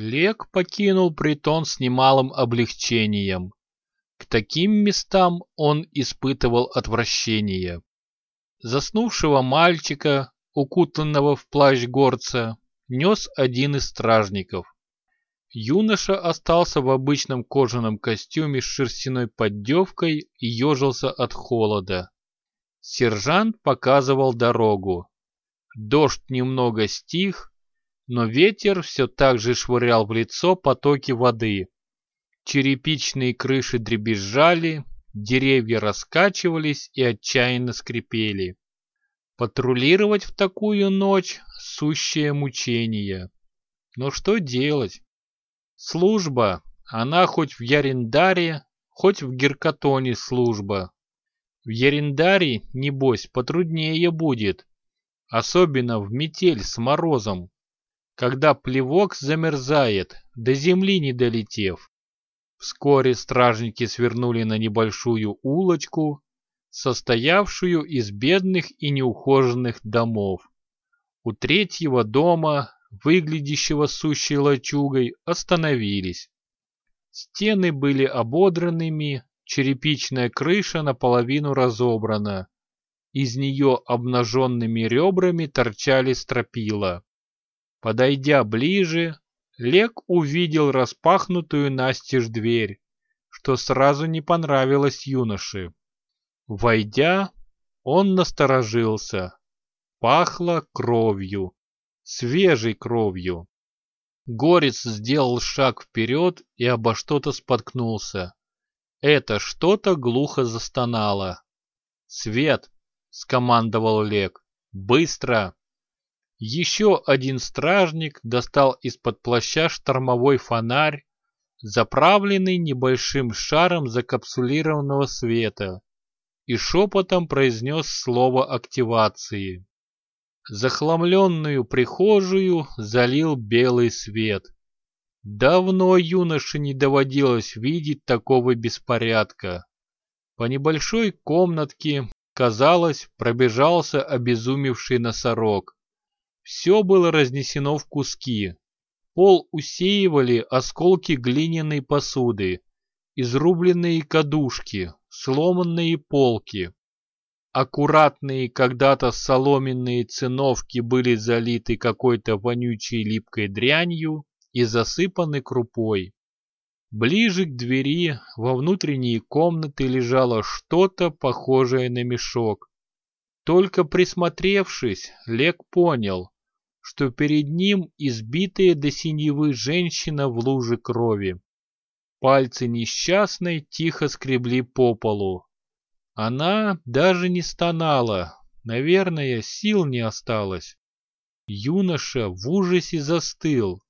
Лек покинул притон с немалым облегчением. К таким местам он испытывал отвращение. Заснувшего мальчика, укутанного в плащ горца, нес один из стражников. Юноша остался в обычном кожаном костюме с шерстяной поддевкой и ежился от холода. Сержант показывал дорогу. Дождь немного стих, но ветер все так же швырял в лицо потоки воды. Черепичные крыши дребезжали, деревья раскачивались и отчаянно скрипели. Патрулировать в такую ночь — сущее мучение. Но что делать? Служба, она хоть в Ярендаре, хоть в Геркатоне служба. В Ярендаре, небось, потруднее будет, особенно в метель с морозом, когда плевок замерзает, до земли не долетев. Вскоре стражники свернули на небольшую улочку, состоявшую из бедных и неухоженных домов. У третьего дома, выглядящего сущей лачугой, остановились. Стены были ободранными, черепичная крыша наполовину разобрана. Из нее обнаженными ребрами торчали стропила. Подойдя ближе, Лек увидел распахнутую настежь дверь, что сразу не понравилось юноше. Войдя, он насторожился. Пахло кровью, свежей кровью. Горец сделал шаг вперед и обо что-то споткнулся. Это что-то глухо застонало. «Свет!» — скомандовал Лек. «Быстро!» Еще один стражник достал из-под плаща штормовой фонарь, заправленный небольшим шаром закапсулированного света и шепотом произнес слово активации. Захламленную прихожую залил белый свет. Давно юноше не доводилось видеть такого беспорядка. По небольшой комнатке, казалось, пробежался обезумевший носорог. Все было разнесено в куски. Пол усеивали осколки глиняной посуды, изрубленные кадушки, сломанные полки. Аккуратные когда-то соломенные циновки были залиты какой-то вонючей липкой дрянью и засыпаны крупой. Ближе к двери во внутренние комнаты лежало что-то похожее на мешок. Только присмотревшись, Лек понял, что перед ним избитая до синевы женщина в луже крови. Пальцы несчастной тихо скребли по полу. Она даже не стонала, наверное, сил не осталось. Юноша в ужасе застыл.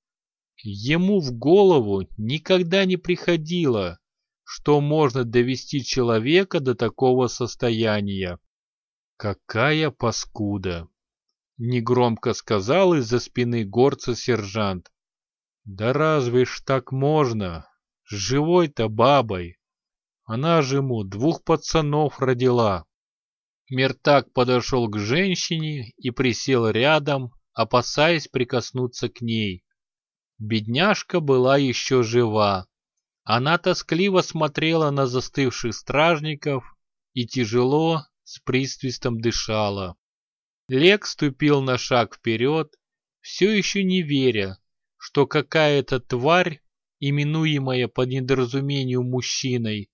Ему в голову никогда не приходило, что можно довести человека до такого состояния. Какая паскуда! Негромко сказал из-за спины горца сержант. Да разве ж так можно? живой-то бабой. Она же ему двух пацанов родила. Мертак подошел к женщине и присел рядом, опасаясь прикоснуться к ней. Бедняжка была еще жива. Она тоскливо смотрела на застывших стражников и тяжело, с присвистом дышала. Лек ступил на шаг вперед, все еще не веря, что какая-то тварь именуемая по недоразумению мужчиной,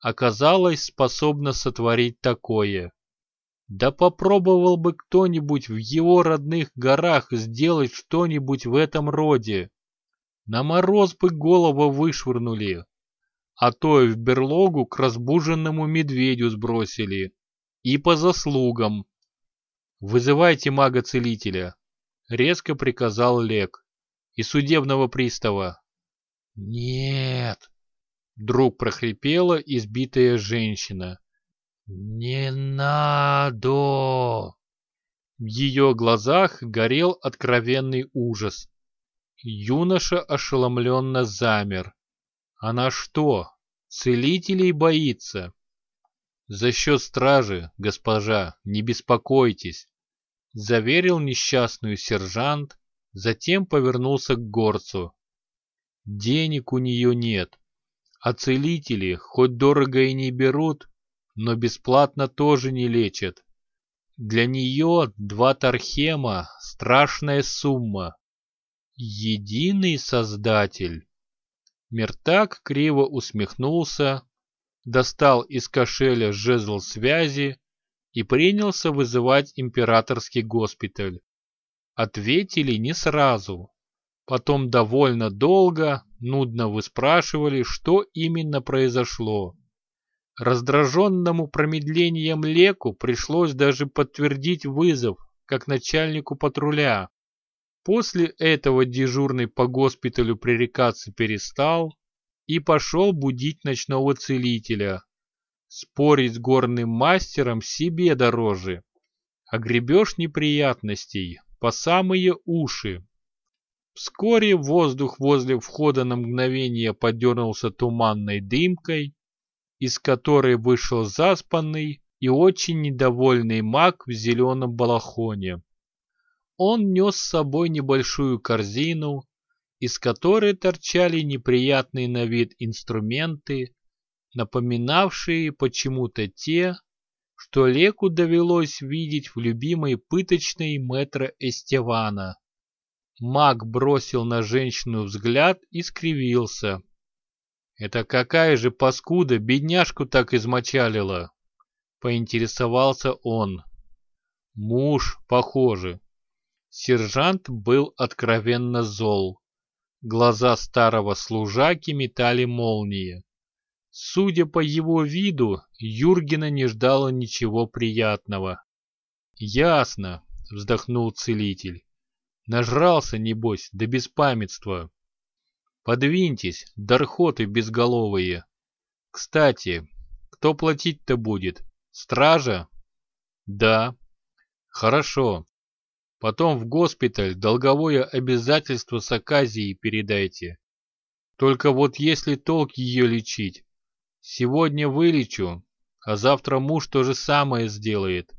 оказалась способна сотворить такое. Да попробовал бы кто-нибудь в его родных горах сделать что-нибудь в этом роде. На мороз бы голову вышвырнули, а то и в берлогу к разбуженному медведю сбросили. И по заслугам. «Вызывайте мага-целителя», — резко приказал Лек, — «и судебного пристава. «Нет!» — вдруг прохрипела избитая женщина. «Не надо!» В ее глазах горел откровенный ужас. Юноша ошеломленно замер. Она что, целителей боится? За счет стражи, госпожа, не беспокойтесь, заверил несчастную сержант, затем повернулся к горцу. Денег у нее нет, а целители хоть дорого и не берут, но бесплатно тоже не лечат. Для нее два тархема – страшная сумма. Единый Создатель. Мертак криво усмехнулся, достал из кошеля жезл связи и принялся вызывать императорский госпиталь. Ответили не сразу. Потом довольно долго, нудно выспрашивали, что именно произошло. Раздраженному промедлением Леку пришлось даже подтвердить вызов, как начальнику патруля. После этого дежурный по госпиталю пререкаться перестал и пошел будить ночного целителя. Спорить с горным мастером себе дороже. А гребешь неприятностей по самые уши. Вскоре воздух возле входа на мгновение подернулся туманной дымкой, из которой вышел заспанный и очень недовольный маг в зеленом балахоне. Он нес с собой небольшую корзину, из которой торчали неприятные на вид инструменты, напоминавшие почему-то те, что Леку довелось видеть в любимой пыточной мэтра Эстевана. Маг бросил на женщину взгляд и скривился. «Это какая же паскуда бедняжку так измочалила?» Поинтересовался он. Муж, похоже. Сержант был откровенно зол. Глаза старого служаки метали молнии. Судя по его виду, Юргена не ждало ничего приятного. «Ясно», — вздохнул целитель. «Нажрался, небось, до беспамятства». Подвиньтесь, дархоты безголовые. Кстати, кто платить-то будет? Стража? Да. Хорошо. Потом в госпиталь долговое обязательство с Аказией передайте. Только вот если толк ее лечить, сегодня вылечу, а завтра муж то же самое сделает.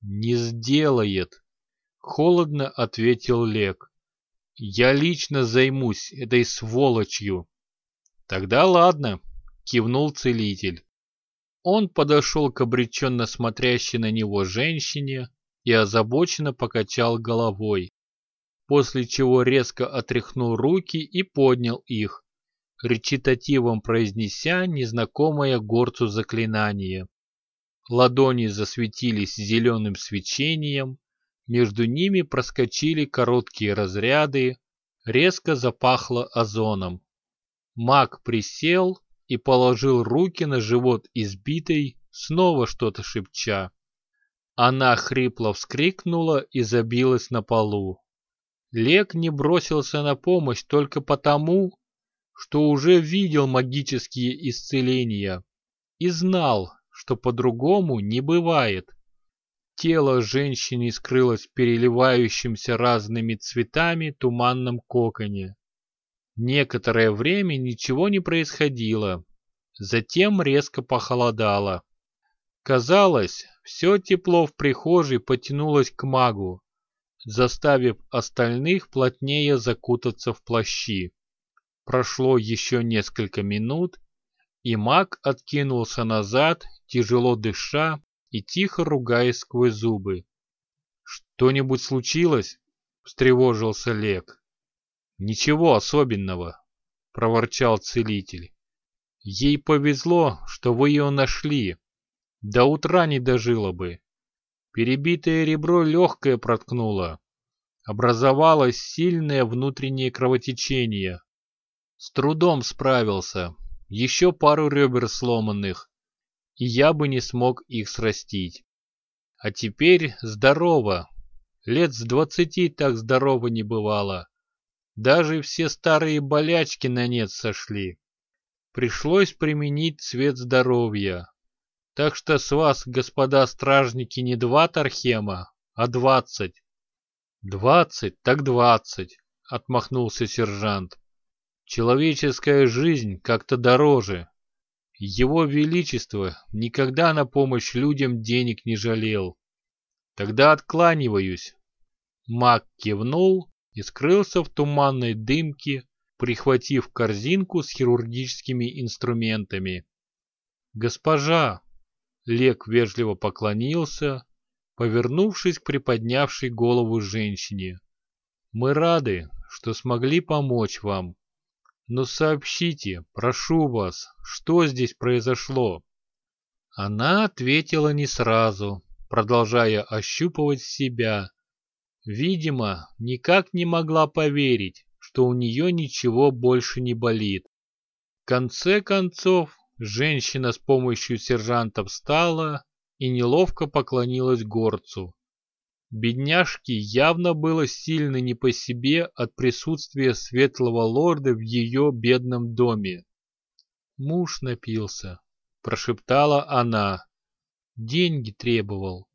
Не сделает, холодно ответил Лек. Я лично займусь этой сволочью. Тогда ладно, кивнул целитель. Он подошел к обреченно смотрящей на него женщине и озабоченно покачал головой, после чего резко отряхнул руки и поднял их, речитативом произнеся незнакомое горцу заклинание. Ладони засветились зеленым свечением, между ними проскочили короткие разряды, резко запахло озоном. Маг присел и положил руки на живот избитой, снова что-то шепча. Она хрипло вскрикнула и забилась на полу. Лек не бросился на помощь только потому, что уже видел магические исцеления и знал, что по-другому не бывает. Тело женщины скрылось в переливающемся разными цветами туманном коконе. Некоторое время ничего не происходило, затем резко похолодало. Казалось, все тепло в прихожей потянулось к магу, заставив остальных плотнее закутаться в плащи. Прошло еще несколько минут, и маг откинулся назад, тяжело дыша и тихо ругаясь сквозь зубы. «Что-нибудь случилось?» — встревожился Лек. «Ничего особенного», — проворчал целитель. «Ей повезло, что вы ее нашли. До утра не дожила бы. Перебитое ребро легкое проткнуло. Образовалось сильное внутреннее кровотечение. С трудом справился. Еще пару ребер сломанных и я бы не смог их срастить. А теперь здорово. Лет с двадцати так здорово не бывало. Даже все старые болячки на нет сошли. Пришлось применить цвет здоровья. Так что с вас, господа стражники, не два тархема, а двадцать. Двадцать, так двадцать, отмахнулся сержант. Человеческая жизнь как-то дороже. Его Величество никогда на помощь людям денег не жалел. Тогда откланиваюсь. Маг кивнул и скрылся в туманной дымке, прихватив корзинку с хирургическими инструментами. «Госпожа!» — Лек вежливо поклонился, повернувшись к приподнявшей голову женщине. «Мы рады, что смогли помочь вам. Но сообщите, прошу вас, что здесь произошло?» Она ответила не сразу, продолжая ощупывать себя. Видимо, никак не могла поверить, что у нее ничего больше не болит. В конце концов, женщина с помощью сержанта встала и неловко поклонилась горцу. Бедняжке явно было сильно не по себе от присутствия светлого лорда в ее бедном доме. Муж напился, прошептала она. Деньги требовал.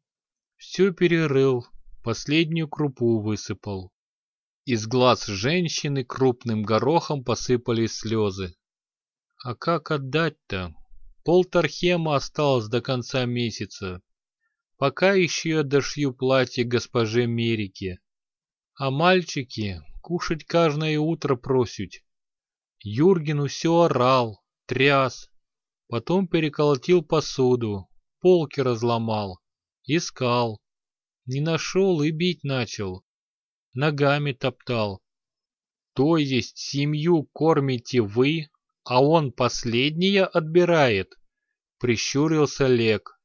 Все перерыл, последнюю крупу высыпал. Из глаз женщины крупным горохом посыпались слезы. А как отдать-то? Пол Тархема осталось до конца месяца. Пока еще дошью платье госпоже Мерике. А мальчики кушать каждое утро просят. Юргену все орал, тряс, Потом переколотил посуду, полки разломал, искал. Не нашел и бить начал. Ногами топтал. То есть семью кормите вы, а он последнее отбирает? Прищурился Лек.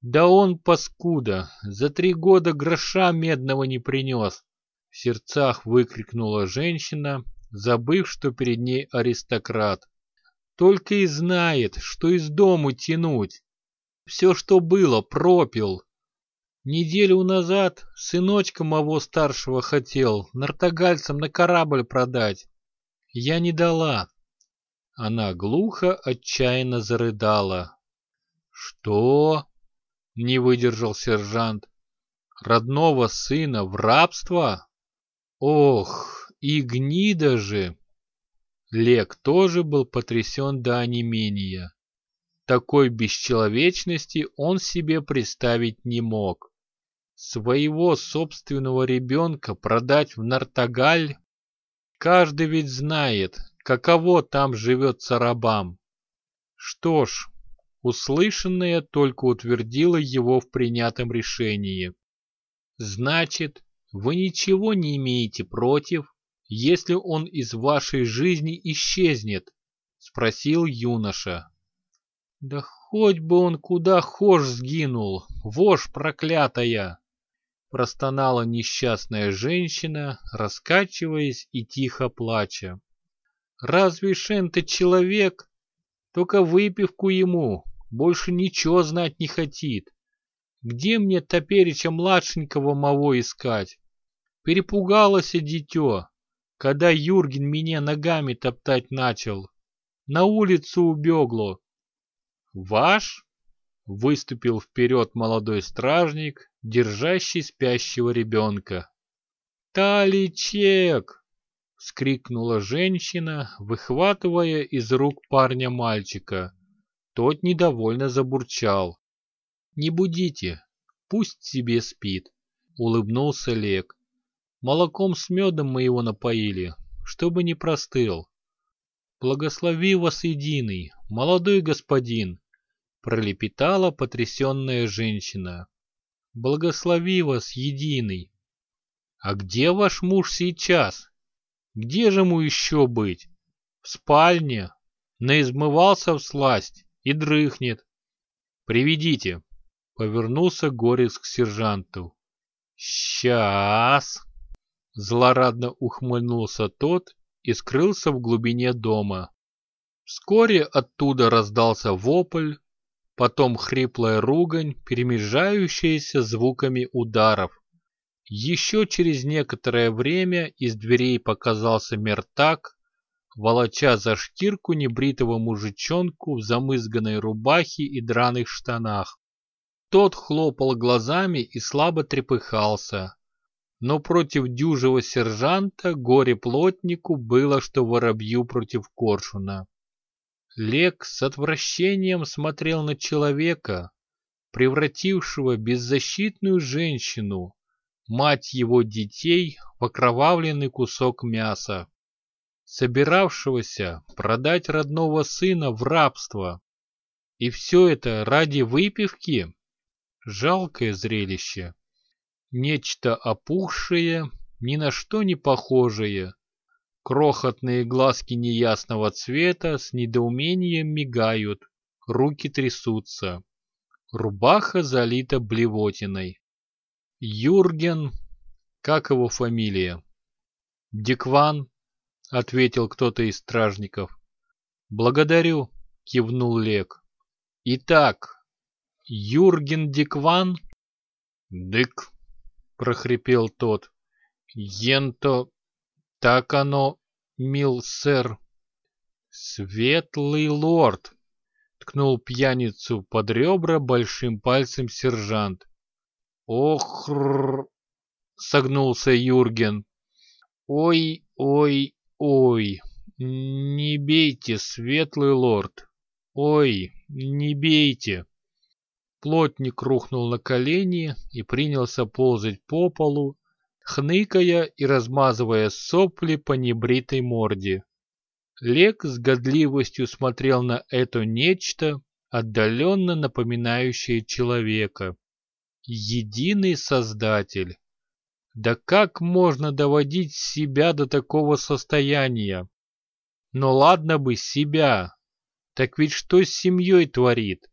Да он, паскуда, за три года гроша медного не принес. В сердцах выкрикнула женщина, забыв, что перед ней аристократ. Только и знает, что из дому тянуть. Все, что было, пропил. Неделю назад сыночка моего старшего хотел нартогальцам на корабль продать. Я не дала. Она глухо, отчаянно зарыдала. «Что?» — не выдержал сержант. «Родного сына в рабство? Ох, и гнида же!» Лек тоже был потрясен до онемения. Такой бесчеловечности он себе представить не мог. Своего собственного ребенка продать в Нартагаль? Каждый ведь знает, каково там живется рабам. Что ж, услышанное только утвердило его в принятом решении. Значит, вы ничего не имеете против, если он из вашей жизни исчезнет?» — спросил юноша. «Да хоть бы он куда хошь сгинул, вошь проклятая!» Простонала несчастная женщина, раскачиваясь и тихо плача. «Разве Шен-то человек? Только выпивку ему, больше ничего знать не хотит. Где мне топереча младшенького моего искать? Перепугалось дитё, когда Юрген меня ногами топтать начал. На улицу убегло. «Ваш?» — выступил вперед молодой стражник, держащий спящего ребенка. «Таличек!» — вскрикнула женщина, выхватывая из рук парня мальчика. Тот недовольно забурчал. «Не будите, пусть себе спит», — улыбнулся Лек. Молоком с медом мы его напоили, чтобы не простыл. Благослови вас единый, молодой господин, пролепетала потрясенная женщина. Благослови вас единый. А где ваш муж сейчас? Где же ему еще быть? В спальне. Наизмывался в сласть и дрыхнет. Приведите. Повернулся Горец к сержанту. Сейчас. Злорадно ухмыльнулся тот и скрылся в глубине дома. Вскоре оттуда раздался вопль, потом хриплая ругань, перемежающаяся звуками ударов. Еще через некоторое время из дверей показался мертак, волоча за шкирку небритого мужичонку в замызганной рубахе и драных штанах. Тот хлопал глазами и слабо трепыхался, но против дюжего сержанта горе-плотнику было, что воробью против коршуна. Лек с отвращением смотрел на человека, превратившего беззащитную женщину, мать его детей, в окровавленный кусок мяса. собиравшегося продать родного сына в рабство. И все это ради выпивки? Жалкое зрелище. Нечто опухшее, ни на что не похожее. Крохотные глазки неясного цвета с недоумением мигают, руки трясутся. Рубаха залита блевотиной. Юрген, как его фамилия? Дикван, ответил кто-то из стражников. Благодарю, кивнул Лек. Итак, Юрген Дикван? Дык, прохрипел тот. Енто, так оно, мил сэр. Светлый лорд, ткнул пьяницу под ребра большим пальцем сержант. Ох, согнулся Юрген. Ой, ой, ой, не бейте, светлый лорд. Ой, не бейте. Плотник рухнул на колени и принялся ползать по полу, хныкая и размазывая сопли по небритой морде. Лек с годливостью смотрел на это нечто, отдаленно напоминающее человека. Единый Создатель. Да как можно доводить себя до такого состояния? Но ладно бы себя. Так ведь что с семьей творит?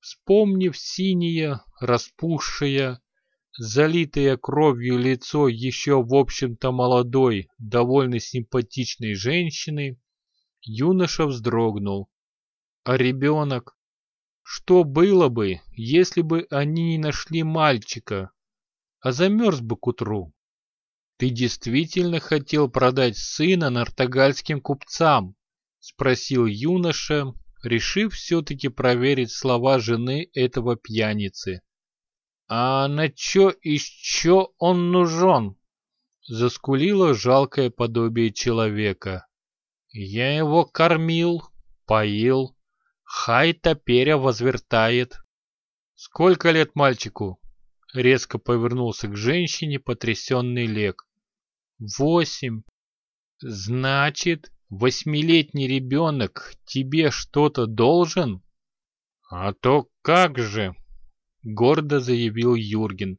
Вспомнив синее, распухшее, залитое кровью лицо еще, в общем-то, молодой, довольно симпатичной женщины, юноша вздрогнул. А ребенок? Что было бы, если бы они не нашли мальчика, а замерз бы к утру? Ты действительно хотел продать сына нартогальским купцам? Спросил юноша, решив все-таки проверить слова жены этого пьяницы. «А на и чё он нужен?» Заскулило жалкое подобие человека. «Я его кормил, поил, хай топеря возвертает». «Сколько лет мальчику?» Резко повернулся к женщине потрясенный Лек. «Восемь. Значит, Восьмилетний ребенок тебе что-то должен? А то как же, гордо заявил Юрген.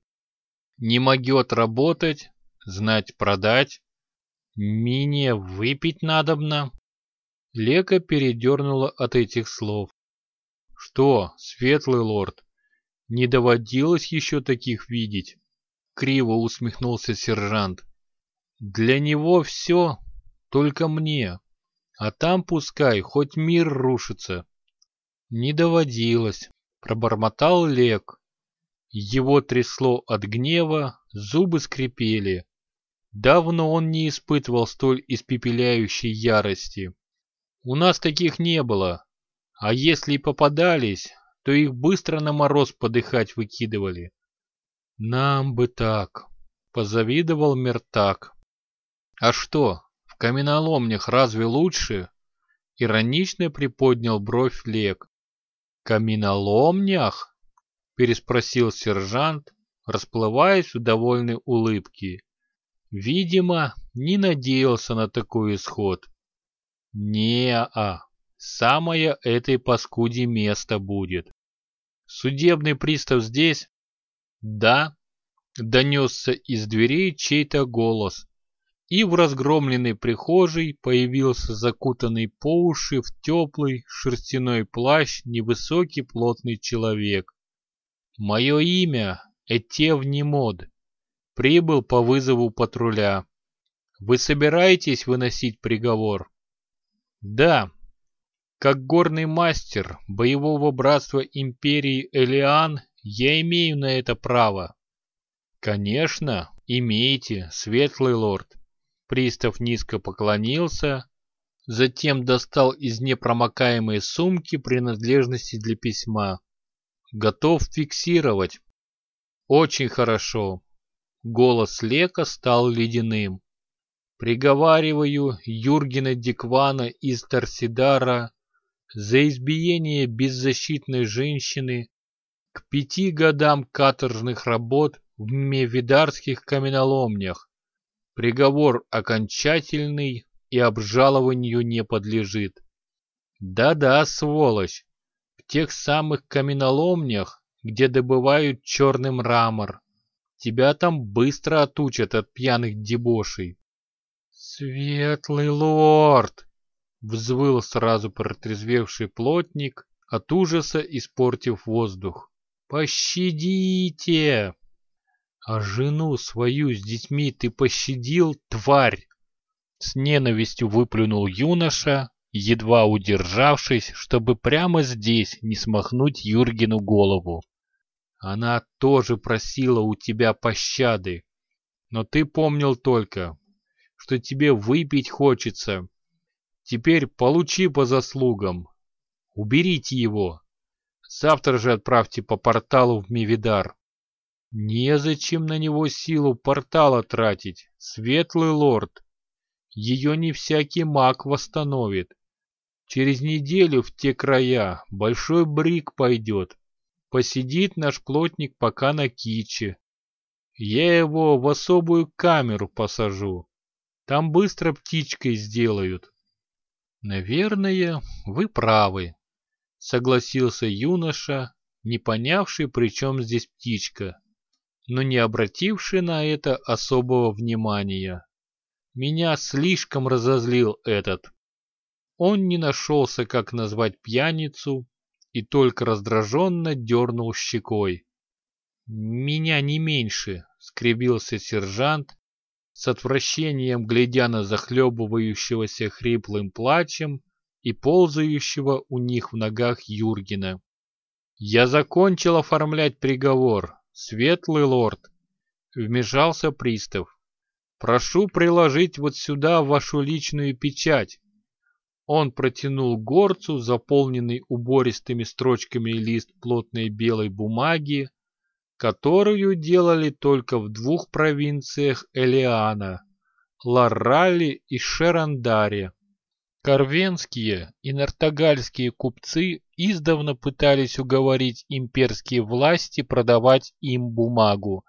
Не могет работать, знать продать. Мине выпить надобно. Лека передернула от этих слов. Что, светлый лорд, не доводилось еще таких видеть? Криво усмехнулся сержант. Для него все, только мне. А там пускай хоть мир рушится. Не доводилось, пробормотал Лек. Его трясло от гнева, зубы скрипели. Давно он не испытывал столь испепеляющей ярости. У нас таких не было, а если и попадались, то их быстро на мороз подыхать выкидывали. Нам бы так, позавидовал Мертак. А что, в каменоломнях разве лучше? Иронично приподнял бровь Лек. Каменоломнях? Переспросил сержант, расплываясь в довольной улыбке. Видимо, не надеялся на такой исход. Не-а, самое этой паскуде место будет. Судебный пристав здесь? Да, донесся из дверей чей-то голос и в разгромленной прихожей появился закутанный по уши в теплый шерстяной плащ невысокий плотный человек. «Мое имя Этев Немод. Прибыл по вызову патруля. Вы собираетесь выносить приговор?» «Да. Как горный мастер боевого братства империи Элиан я имею на это право». «Конечно, имеете, светлый лорд». Пристав низко поклонился, затем достал из непромокаемой сумки принадлежности для письма. Готов фиксировать. Очень хорошо. Голос Лека стал ледяным. Приговариваю Юргена Диквана из Торсидара за избиение беззащитной женщины к пяти годам каторжных работ в мевидарских каменоломнях Приговор окончательный и обжалованию не подлежит. Да-да, сволочь, в тех самых каменоломнях, где добывают черный мрамор. Тебя там быстро отучат от пьяных дебошей. Светлый лорд! Взвыл сразу протрезвевший плотник, от ужаса испортив воздух. «Пощадите!» «А жену свою с детьми ты пощадил, тварь!» С ненавистью выплюнул юноша, едва удержавшись, чтобы прямо здесь не смахнуть Юргену голову. Она тоже просила у тебя пощады, но ты помнил только, что тебе выпить хочется. Теперь получи по заслугам. Уберите его. Завтра же отправьте по порталу в Мивидар. Незачем на него силу портала тратить, светлый лорд. Ее не всякий маг восстановит. Через неделю в те края большой брик пойдет. Посидит наш плотник пока на киче. Я его в особую камеру посажу. Там быстро птичкой сделают. Наверное, вы правы, согласился юноша, не понявший, при чем здесь птичка, но не обративший на это особого внимания. Меня слишком разозлил этот. Он не нашелся, как назвать пьяницу, и только раздраженно дернул щекой. «Меня не меньше», — скребился сержант, с отвращением глядя на захлебывающегося хриплым плачем и ползающего у них в ногах Юргена. «Я закончил оформлять приговор, светлый лорд», — вмешался пристав. «Прошу приложить вот сюда вашу личную печать». Он протянул горцу, заполненный убористыми строчками лист плотной белой бумаги, которую делали только в двух провинциях Элиана – Ларрале и Шерандаре. Корвенские и нартогальские купцы издавна пытались уговорить имперские власти продавать им бумагу.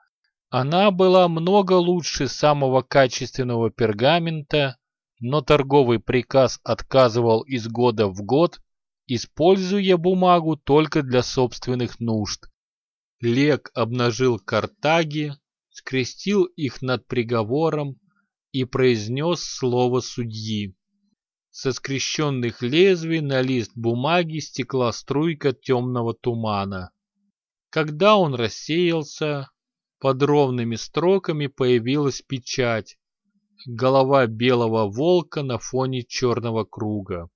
Она была много лучше самого качественного пергамента, но торговый приказ отказывал из года в год, используя бумагу только для собственных нужд. Лек обнажил картаги, скрестил их над приговором и произнес слово судьи. Со скрещенных лезвий на лист бумаги стекла струйка темного тумана. Когда он рассеялся, под ровными строками появилась печать. Голова белого волка на фоне черного круга.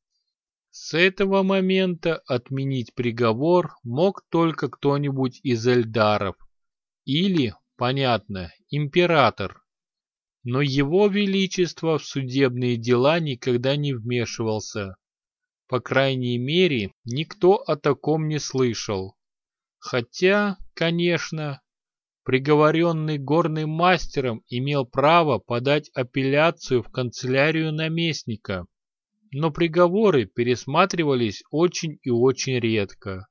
С этого момента отменить приговор мог только кто-нибудь из эльдаров. Или, понятно, император. Но его величество в судебные дела никогда не вмешивался. По крайней мере, никто о таком не слышал. Хотя, конечно, приговоренный горным мастером имел право подать апелляцию в канцелярию наместника но приговоры пересматривались очень и очень редко.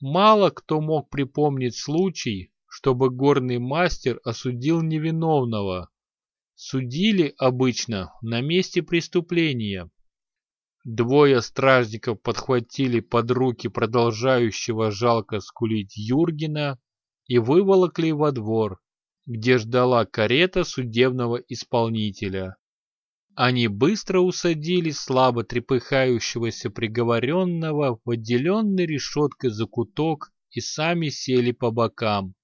Мало кто мог припомнить случай, чтобы горный мастер осудил невиновного. Судили обычно на месте преступления. Двое стражников подхватили под руки продолжающего жалко скулить Юргена и выволокли во двор, где ждала карета судебного исполнителя. Они быстро усадили слабо трепыхающегося приговоренного в отделенный решеткой закуток и сами сели по бокам.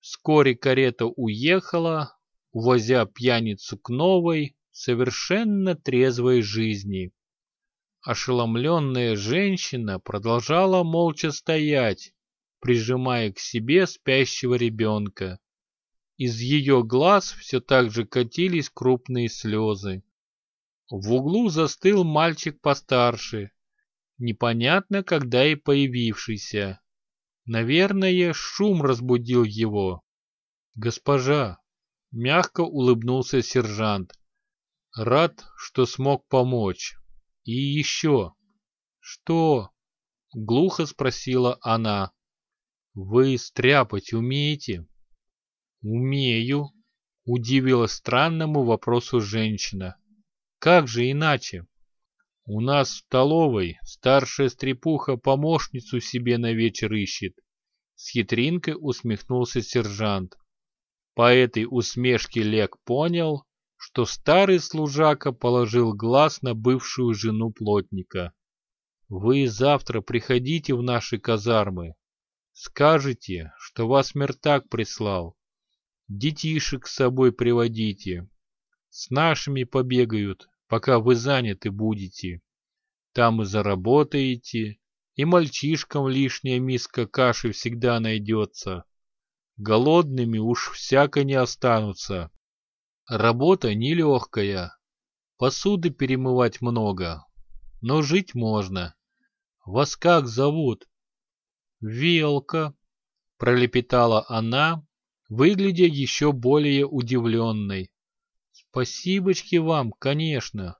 Вскоре карета уехала, увозя пьяницу к новой, совершенно трезвой жизни. Ошеломленная женщина продолжала молча стоять, прижимая к себе спящего ребенка. Из ее глаз все так же катились крупные слезы. В углу застыл мальчик постарше, непонятно когда и появившийся. Наверное, шум разбудил его. «Госпожа!» — мягко улыбнулся сержант. «Рад, что смог помочь. И еще...» «Что?» — глухо спросила она. «Вы стряпать умеете?» «Умею», — удивила странному вопросу женщина. Как же иначе? У нас в столовой старшая стрепуха помощницу себе на вечер ищет. С хитринкой усмехнулся сержант. По этой усмешке Лек понял, что старый служака положил глаз на бывшую жену плотника. «Вы завтра приходите в наши казармы. Скажете, что вас Мертак прислал. Детишек с собой приводите. С нашими побегают, пока вы заняты будете. Там и заработаете, и мальчишкам лишняя миска каши всегда найдется. Голодными уж всяко не останутся. Работа нелегкая. Посуды перемывать много. Но жить можно. Вас как зовут? Велка, пролепетала она, выглядя еще более удивленной. Спасибочки вам, конечно.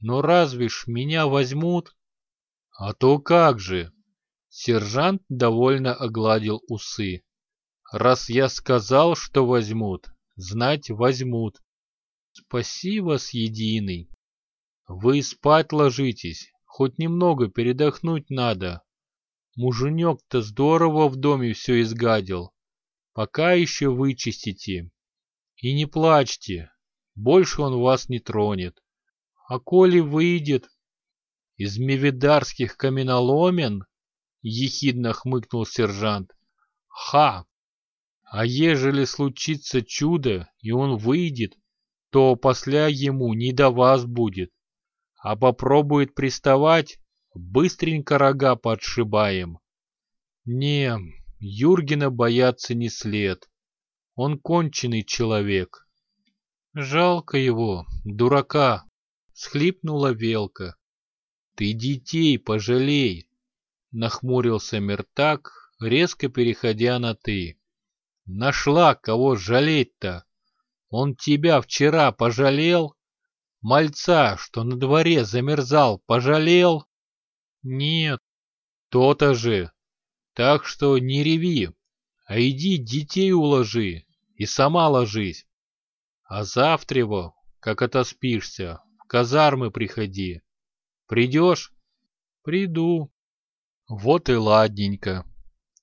Но разве ж меня возьмут? А то как же. Сержант довольно огладил усы. Раз я сказал, что возьмут, знать возьмут. Спасибо, съединый. Вы спать ложитесь, хоть немного передохнуть надо. Муженек-то здорово в доме все изгадил. Пока еще вычистите. И не плачьте, больше он вас не тронет. А коли выйдет из мевидарских каменоломен, ехидно хмыкнул сержант. Ха! А ежели случится чудо, и он выйдет, то после ему не до вас будет. А попробует приставать, быстренько рога подшибаем. Не, Юргена бояться не след. Он конченый человек. Жалко его, дурака, схлипнула Велка. Ты детей пожалей, нахмурился Мертак, резко переходя на «ты». Нашла, кого жалеть-то. Он тебя вчера пожалел? Мальца, что на дворе замерзал, пожалел? Нет, то-то же. Так что не реви, а иди детей уложи и сама ложись. А завтрево, как отоспишься, в казармы приходи. Придешь? Приду. Вот и ладненько.